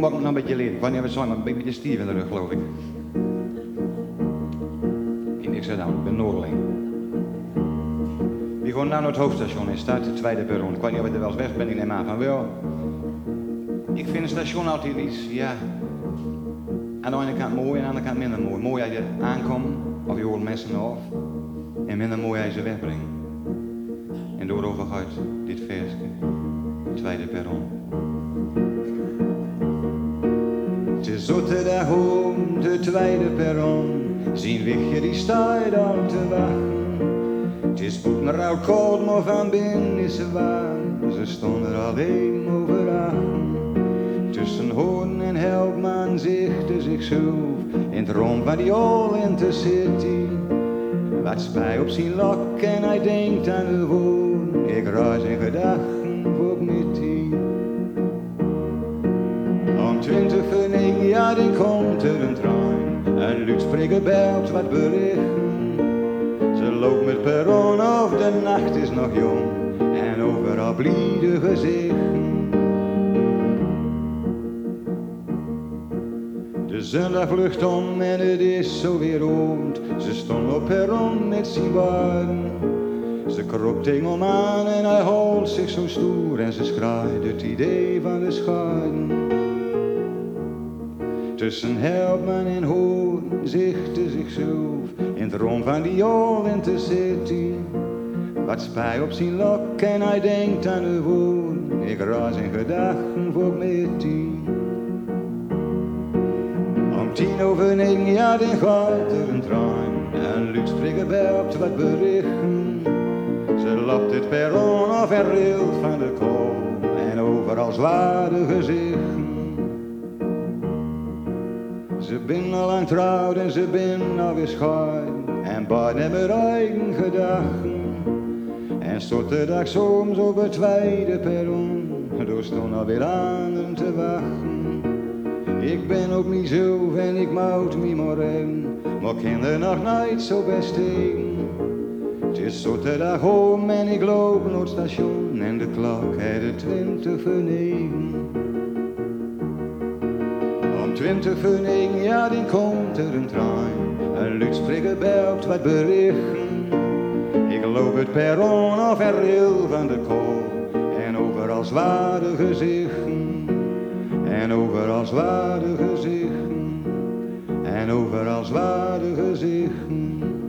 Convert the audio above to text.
mag ik nog een beetje leren. Wanneer we maar een beetje stief in de rug, geloof ik. In ik zei dan, ik ben Noordeling. We gaan naar het hoofdstation en staat de tweede perron. Ik weet niet of ik er wel eens weg ben, ik neem aan van wel. Ik vind het station altijd iets, ja. Aan de ene kant mooi en aan de andere kant minder mooi. Mooi als je aankomt, of je hoort mensen af. En minder mooi als je ze wegbrengt. En daarover gaat dit versje. Tweede perron. Ze zotte daar home, de tweede perron. Zien wichtje die staat al te wachten. Het is goed maar al koud, maar van binnen is ze warm. Ze stonden alleen overachten. Tussen hoorn en helpman zichtte zichzelf in het rond van die all intercity. Wat spij op zijn lok en hij denkt aan de woon. Ik reis in gedachten jaar dan komt er een trein. En luidspreker belt wat berichten. Ze loopt met perron of de nacht is nog jong. En overal blieden gezichten. De zondag vlucht om en het is zo weer rond. Ze stond op perron met zijn. Ze kroop tegen aan en hij hield zich zo stoer. En ze schraaide het idee van de schaden. Tussen Helpman en Hoorn zichtte zichzelf in het rond van die all intercity. Wat spij op zijn lok en hij denkt aan de woon. Ik raas in gedachten voor met. Om tien over negen, ja, dan gaat er een trein. En luidspreker belt wat berichten. Ze loopt het perron af en rilt van de kool. En overal zware gezichten. Ze ben al lang trouwd en ze ben alweer schuin. En beiden hebben eigen gedachten. En stort de dag soms op het tweede perron. Door stond alweer anderen te wachten. Ik ben op mezelf en ik mout me maar in. Maar ken er nog nooit zo best in. Het is zotte dag om en ik loop naar het station. En de klok heeft de twintig voor negen. Twintig voor negen, ja, dan komt er een trein. Een luidspreker belt wat berichten. Ik loop het perron af en van de kool. En overal zware gezichten. En overal zware gezichten. En overal zware gezichten.